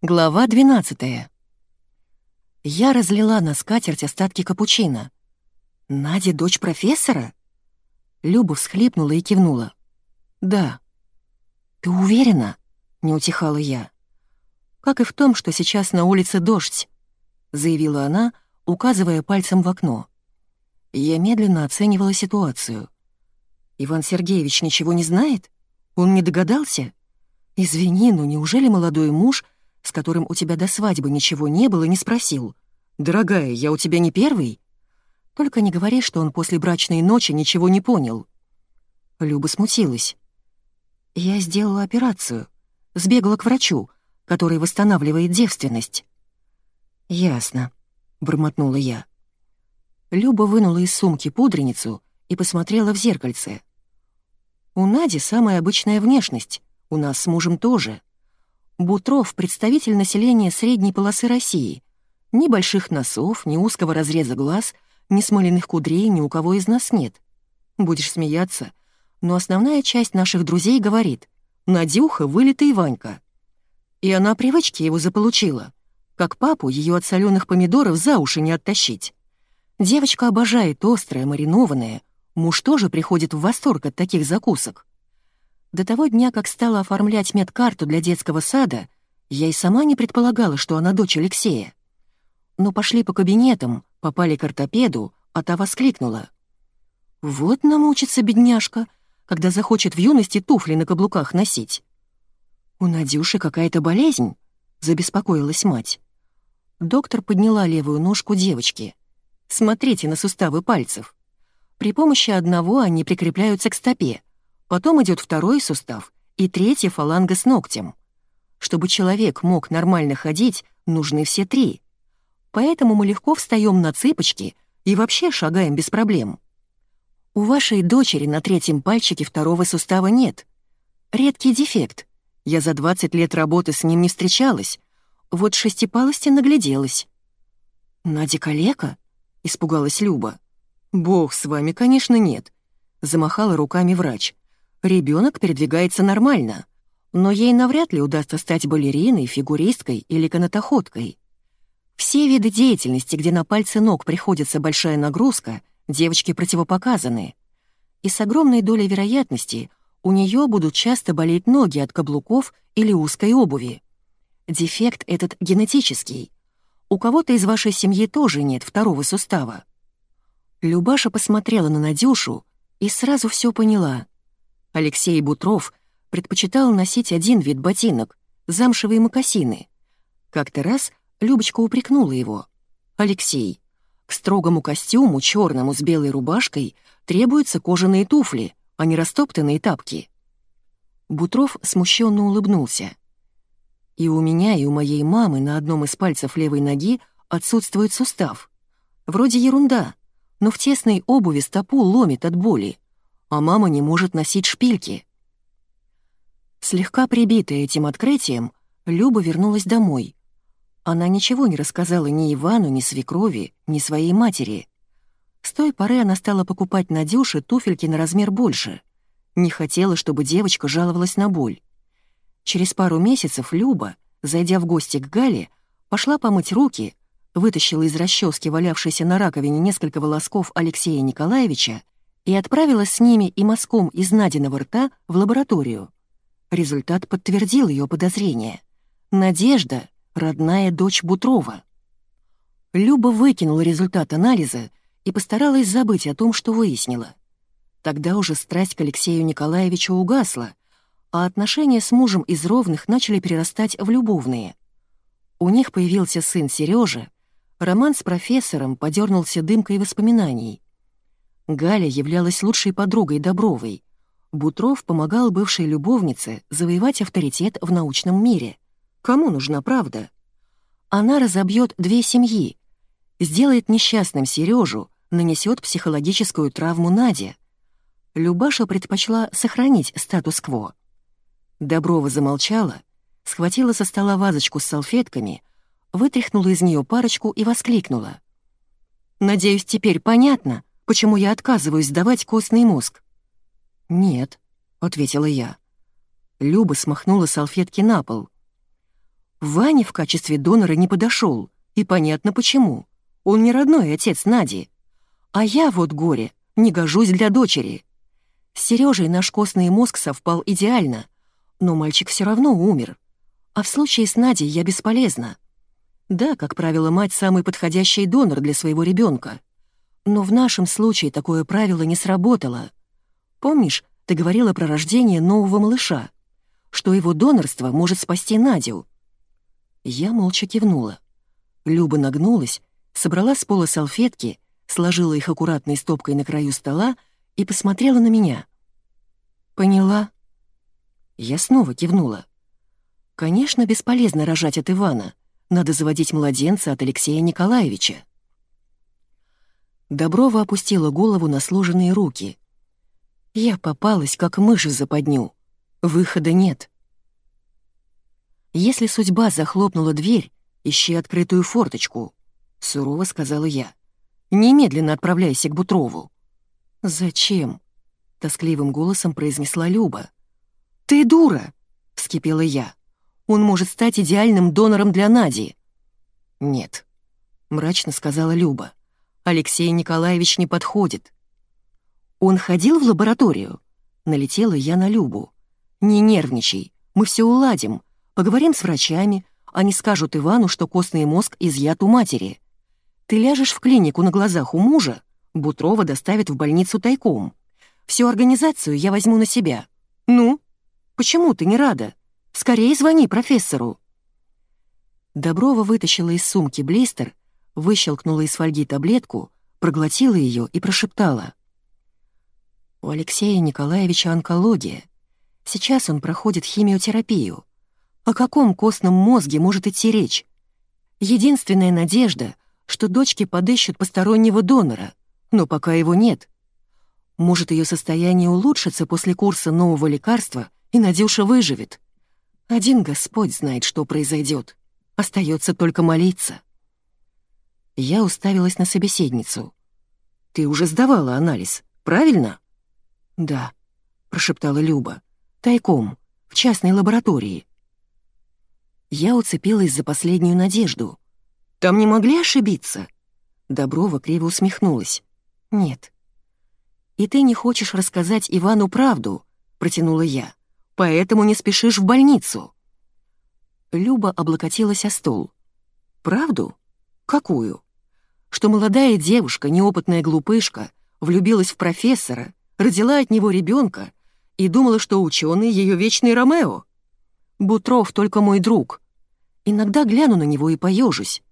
Глава 12 Я разлила на скатерть остатки капучино. «Надя — дочь профессора?» Люба всхлипнула и кивнула. «Да». «Ты уверена?» — не утихала я. «Как и в том, что сейчас на улице дождь», — заявила она, указывая пальцем в окно. Я медленно оценивала ситуацию. «Иван Сергеевич ничего не знает? Он не догадался? Извини, но неужели молодой муж — с которым у тебя до свадьбы ничего не было, не спросил. «Дорогая, я у тебя не первый?» Только не говори, что он после брачной ночи ничего не понял. Люба смутилась. Я сделала операцию. Сбегала к врачу, который восстанавливает девственность. «Ясно», — бормотнула я. Люба вынула из сумки пудреницу и посмотрела в зеркальце. «У Нади самая обычная внешность, у нас с мужем тоже. Бутров — представитель населения средней полосы России. Ни больших носов, ни узкого разреза глаз, ни смоляных кудрей ни у кого из нас нет. Будешь смеяться, но основная часть наших друзей говорит «Надюха — вылитый Ванька». И она привычки его заполучила. Как папу ее от соленых помидоров за уши не оттащить. Девочка обожает острое, маринованное. Муж тоже приходит в восторг от таких закусок. До того дня, как стала оформлять медкарту для детского сада, я и сама не предполагала, что она дочь Алексея. Но пошли по кабинетам, попали к ортопеду, а та воскликнула. «Вот намучится бедняжка, когда захочет в юности туфли на каблуках носить». «У Надюши какая-то болезнь?» — забеспокоилась мать. Доктор подняла левую ножку девочки. «Смотрите на суставы пальцев. При помощи одного они прикрепляются к стопе, Потом идет второй сустав и третья фаланга с ногтем. Чтобы человек мог нормально ходить, нужны все три. Поэтому мы легко встаем на цыпочки и вообще шагаем без проблем. У вашей дочери на третьем пальчике второго сустава нет. Редкий дефект. Я за 20 лет работы с ним не встречалась. Вот шестипалости нагляделась. «Надя калека?» — испугалась Люба. «Бог с вами, конечно, нет», — замахала руками врач. Ребенок передвигается нормально, но ей навряд ли удастся стать балериной, фигуристкой или канатоходкой. Все виды деятельности, где на пальцы ног приходится большая нагрузка, девочки противопоказаны. И с огромной долей вероятности у нее будут часто болеть ноги от каблуков или узкой обуви. Дефект этот генетический. У кого-то из вашей семьи тоже нет второго сустава. Любаша посмотрела на Надюшу и сразу все поняла — Алексей Бутров предпочитал носить один вид ботинок — замшевые мокасины. Как-то раз Любочка упрекнула его. «Алексей, к строгому костюму, черному с белой рубашкой, требуются кожаные туфли, а не растоптанные тапки». Бутров смущенно улыбнулся. «И у меня, и у моей мамы на одном из пальцев левой ноги отсутствует сустав. Вроде ерунда, но в тесной обуви стопу ломит от боли а мама не может носить шпильки. Слегка прибитая этим открытием, Люба вернулась домой. Она ничего не рассказала ни Ивану, ни свекрови, ни своей матери. С той поры она стала покупать Надюше туфельки на размер больше. Не хотела, чтобы девочка жаловалась на боль. Через пару месяцев Люба, зайдя в гости к Гале, пошла помыть руки, вытащила из расчески валявшейся на раковине несколько волосков Алексея Николаевича и отправилась с ними и мазком из Надиного рта в лабораторию. Результат подтвердил ее подозрение. Надежда — родная дочь Бутрова. Люба выкинула результат анализа и постаралась забыть о том, что выяснила. Тогда уже страсть к Алексею Николаевичу угасла, а отношения с мужем из ровных начали перерастать в любовные. У них появился сын Сережа, роман с профессором подернулся дымкой воспоминаний — Галя являлась лучшей подругой Добровой. Бутров помогал бывшей любовнице завоевать авторитет в научном мире. Кому нужна правда? Она разобьет две семьи, сделает несчастным Сережу, нанесет психологическую травму Наде. Любаша предпочла сохранить статус-кво. Доброва замолчала, схватила со стола вазочку с салфетками, вытряхнула из нее парочку и воскликнула. «Надеюсь, теперь понятно, почему я отказываюсь сдавать костный мозг?» «Нет», — ответила я. Люба смахнула салфетки на пол. Ваня в качестве донора не подошел, и понятно почему. Он не родной отец Нади. А я, вот горе, не гожусь для дочери. С Сережей наш костный мозг совпал идеально, но мальчик все равно умер. А в случае с Надей я бесполезна. Да, как правило, мать самый подходящий донор для своего ребенка. Но в нашем случае такое правило не сработало. Помнишь, ты говорила про рождение нового малыша? Что его донорство может спасти Надю? Я молча кивнула. Люба нагнулась, собрала с пола салфетки, сложила их аккуратной стопкой на краю стола и посмотрела на меня. «Поняла?» Я снова кивнула. «Конечно, бесполезно рожать от Ивана. Надо заводить младенца от Алексея Николаевича». Доброва опустила голову на сложенные руки. Я попалась, как мышь в западню. Выхода нет. «Если судьба захлопнула дверь, ищи открытую форточку», — сурово сказала я. «Немедленно отправляйся к Бутрову». «Зачем?» — тоскливым голосом произнесла Люба. «Ты дура!» — вскипела я. «Он может стать идеальным донором для Нади». «Нет», — мрачно сказала Люба. «Алексей Николаевич не подходит». «Он ходил в лабораторию?» Налетела я на Любу. «Не нервничай, мы все уладим. Поговорим с врачами, они скажут Ивану, что костный мозг изъят у матери. Ты ляжешь в клинику на глазах у мужа, Бутрова доставят в больницу тайком. Всю организацию я возьму на себя. Ну, почему ты не рада? Скорее звони профессору». Доброва вытащила из сумки блистер, выщелкнула из фольги таблетку, проглотила ее и прошептала. «У Алексея Николаевича онкология. Сейчас он проходит химиотерапию. О каком костном мозге может идти речь? Единственная надежда, что дочки подыщут постороннего донора, но пока его нет. Может, ее состояние улучшится после курса нового лекарства, и Надюша выживет. Один Господь знает, что произойдет. Остается только молиться. Я уставилась на собеседницу. «Ты уже сдавала анализ, правильно?» «Да», — прошептала Люба. «Тайком, в частной лаборатории». Я уцепилась за последнюю надежду. «Там не могли ошибиться?» Доброва криво усмехнулась. «Нет». «И ты не хочешь рассказать Ивану правду?» — протянула я. «Поэтому не спешишь в больницу». Люба облокотилась о стол. «Правду? Какую?» Что молодая девушка, неопытная глупышка, влюбилась в профессора, родила от него ребенка и думала, что ученый ее вечный Ромео. Бутров только мой друг. Иногда гляну на него и поежусь.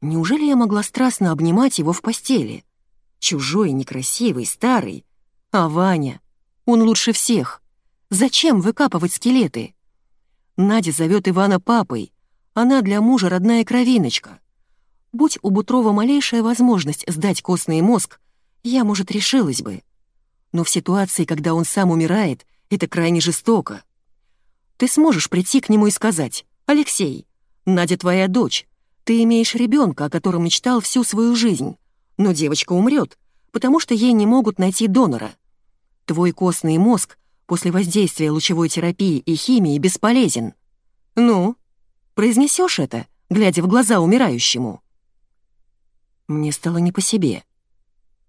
Неужели я могла страстно обнимать его в постели? Чужой, некрасивый, старый. А Ваня? Он лучше всех. Зачем выкапывать скелеты? Надя зовет Ивана папой. Она для мужа родная кровиночка. Будь у Бутрова малейшая возможность сдать костный мозг, я, может, решилась бы. Но в ситуации, когда он сам умирает, это крайне жестоко. Ты сможешь прийти к нему и сказать, «Алексей, Надя твоя дочь, ты имеешь ребенка, о котором мечтал всю свою жизнь, но девочка умрет, потому что ей не могут найти донора. Твой костный мозг после воздействия лучевой терапии и химии бесполезен. Ну, произнесешь это, глядя в глаза умирающему?» Мне стало не по себе.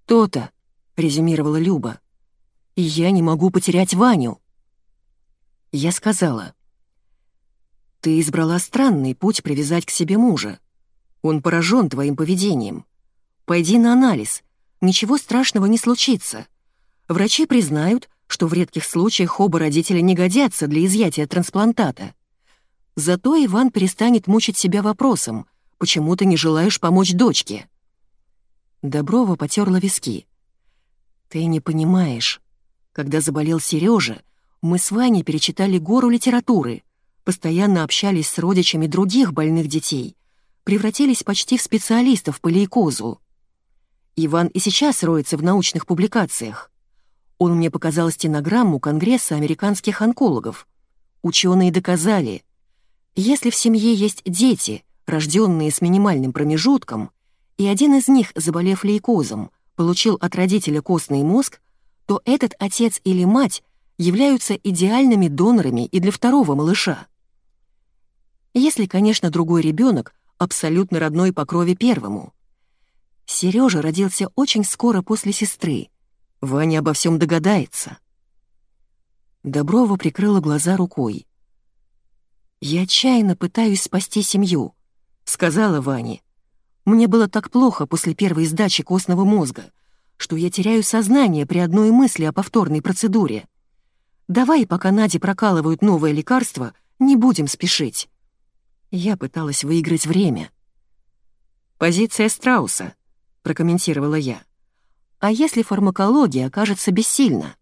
«То-то», — резюмировала Люба, — «и я не могу потерять Ваню». Я сказала, «Ты избрала странный путь привязать к себе мужа. Он поражен твоим поведением. Пойди на анализ, ничего страшного не случится. Врачи признают, что в редких случаях оба родителя не годятся для изъятия трансплантата. Зато Иван перестанет мучить себя вопросом, почему ты не желаешь помочь дочке». Доброва потерла виски. «Ты не понимаешь. Когда заболел Сережа, мы с Ваней перечитали гору литературы, постоянно общались с родичами других больных детей, превратились почти в специалистов по лейкозу. Иван и сейчас роется в научных публикациях. Он мне показал стенограмму Конгресса американских онкологов. Ученые доказали, если в семье есть дети, рожденные с минимальным промежутком, и один из них, заболев лейкозом, получил от родителя костный мозг, то этот отец или мать являются идеальными донорами и для второго малыша. Если, конечно, другой ребенок абсолютно родной по крови первому. Сережа родился очень скоро после сестры. Ваня обо всем догадается. Доброва прикрыла глаза рукой. «Я отчаянно пытаюсь спасти семью», — сказала Ване. «Мне было так плохо после первой сдачи костного мозга, что я теряю сознание при одной мысли о повторной процедуре. Давай, пока Наде прокалывают новое лекарство, не будем спешить». Я пыталась выиграть время. «Позиция Страуса», — прокомментировала я. «А если фармакология окажется бессильна?»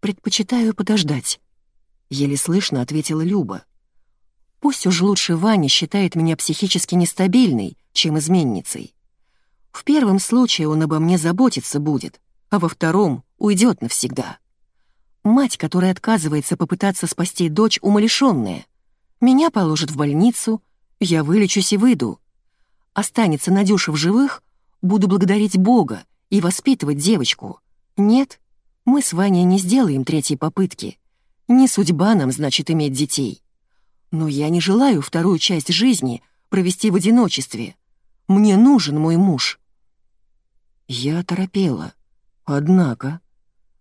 «Предпочитаю подождать», — еле слышно ответила Люба. «Пусть уж лучше Ваня считает меня психически нестабильной, чем изменницей. В первом случае он обо мне заботиться будет, а во втором уйдет навсегда. Мать, которая отказывается попытаться спасти дочь, умалишенная — меня положат в больницу, я вылечусь и выйду. Останется Надюша в живых, буду благодарить Бога и воспитывать девочку. Нет, мы с Ваней не сделаем третьей попытки. Не судьба нам, значит, иметь детей. Но я не желаю вторую часть жизни провести в одиночестве. Мне нужен мой муж. Я торопела. Однако...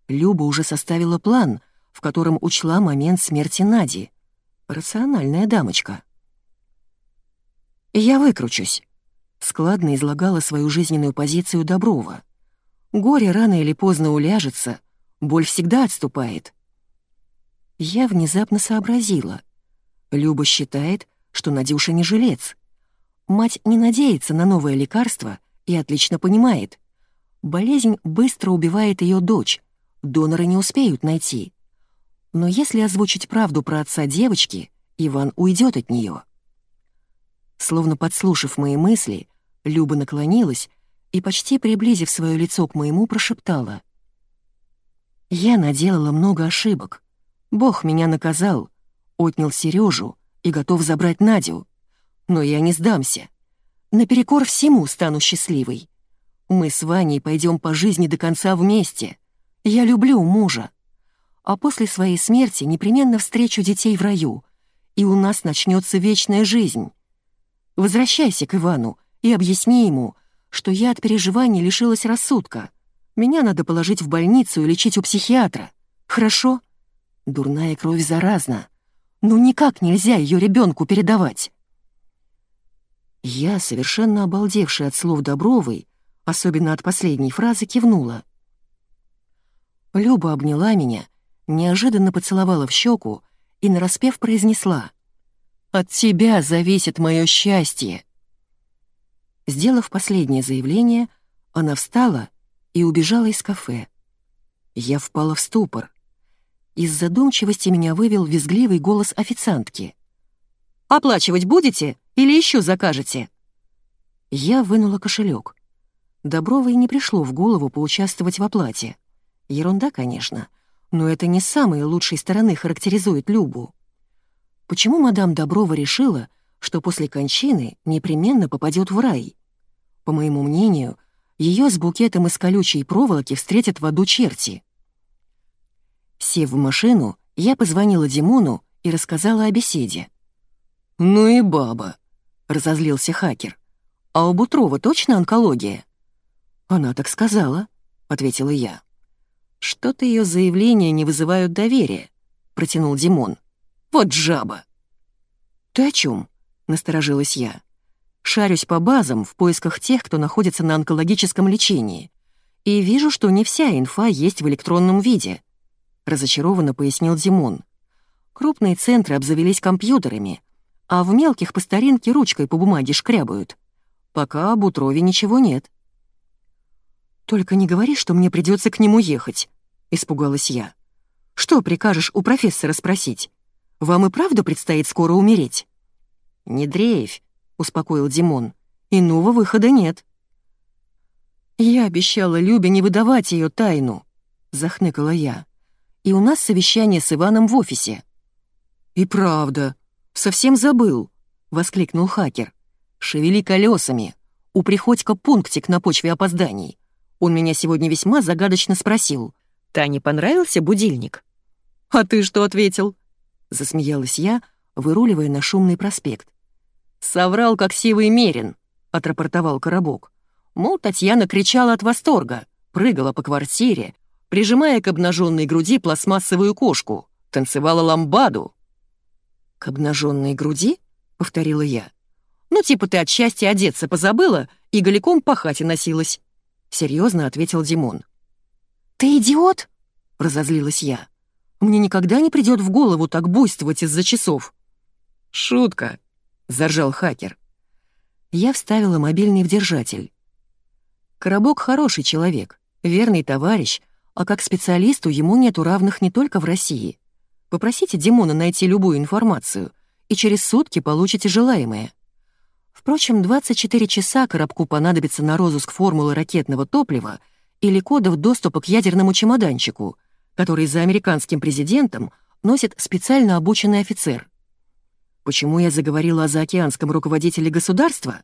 Люба уже составила план, в котором учла момент смерти Нади. Рациональная дамочка. «Я выкручусь», — складно излагала свою жизненную позицию Доброва. «Горе рано или поздно уляжется, боль всегда отступает». Я внезапно сообразила. Люба считает, что Надюша не жилец. Мать не надеется на новое лекарство и отлично понимает. Болезнь быстро убивает ее дочь, доноры не успеют найти. Но если озвучить правду про отца девочки, Иван уйдет от нее. Словно подслушав мои мысли, Люба наклонилась и, почти приблизив свое лицо к моему, прошептала. «Я наделала много ошибок. Бог меня наказал, отнял Сережу и готов забрать Надю. Но я не сдамся. Наперекор всему стану счастливой. Мы с Ваней пойдем по жизни до конца вместе. Я люблю мужа а после своей смерти непременно встречу детей в раю, и у нас начнется вечная жизнь. Возвращайся к Ивану и объясни ему, что я от переживаний лишилась рассудка. Меня надо положить в больницу и лечить у психиатра. Хорошо? Дурная кровь заразна. Но никак нельзя ее ребенку передавать. Я, совершенно обалдевшая от слов Добровой, особенно от последней фразы, кивнула. Люба обняла меня неожиданно поцеловала в щеку и нараспев произнесла «От тебя зависит мое счастье». Сделав последнее заявление, она встала и убежала из кафе. Я впала в ступор. Из задумчивости меня вывел визгливый голос официантки. «Оплачивать будете или еще закажете?» Я вынула кошелек. Добровой не пришло в голову поучаствовать в оплате. Ерунда, конечно но это не с самой лучшей стороны характеризует Любу. Почему мадам Доброва решила, что после кончины непременно попадет в рай? По моему мнению, ее с букетом из колючей проволоки встретят в аду черти. Сев в машину, я позвонила Димону и рассказала о беседе. «Ну и баба», — разозлился хакер. «А у Бутрова точно онкология?» «Она так сказала», — ответила я. «Что-то ее заявления не вызывают доверия», — протянул Димон. «Вот жаба!» «Ты о чем? насторожилась я. «Шарюсь по базам в поисках тех, кто находится на онкологическом лечении, и вижу, что не вся инфа есть в электронном виде», — разочарованно пояснил Димон. «Крупные центры обзавелись компьютерами, а в мелких по старинке ручкой по бумаге шкрябают. Пока об утрове ничего нет». «Только не говори, что мне придется к нему ехать», — испугалась я. «Что прикажешь у профессора спросить? Вам и правда предстоит скоро умереть?» «Не дрейфь», — успокоил Димон. «Иного выхода нет». «Я обещала Любе не выдавать ее тайну», — захныкала я. «И у нас совещание с Иваном в офисе». «И правда, совсем забыл», — воскликнул хакер. «Шевели колесами. У Приходько пунктик на почве опозданий. Он меня сегодня весьма загадочно спросил. «Тане понравился будильник?» «А ты что ответил?» Засмеялась я, выруливая на шумный проспект. «Соврал, как сивый мерин», — отрапортовал Коробок. Мол, Татьяна кричала от восторга, прыгала по квартире, прижимая к обнаженной груди пластмассовую кошку, танцевала ламбаду. «К обнаженной груди?» — повторила я. «Ну, типа ты от счастья одеться позабыла и голиком по хате носилась», — серьезно ответил Димон. «Ты идиот?» — разозлилась я. «Мне никогда не придет в голову так буйствовать из-за часов». «Шутка», — заржал хакер. Я вставила мобильный в держатель. Коробок хороший человек, верный товарищ, а как специалисту ему нету равных не только в России. Попросите Димона найти любую информацию, и через сутки получите желаемое. Впрочем, 24 часа Коробку понадобится на розыск формулы ракетного топлива или кодов доступа к ядерному чемоданчику, который за американским президентом носит специально обученный офицер. Почему я заговорила о заокеанском руководителе государства?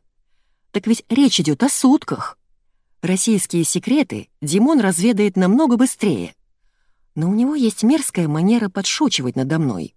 Так ведь речь идет о сутках. Российские секреты Димон разведает намного быстрее. Но у него есть мерзкая манера подшучивать надо мной.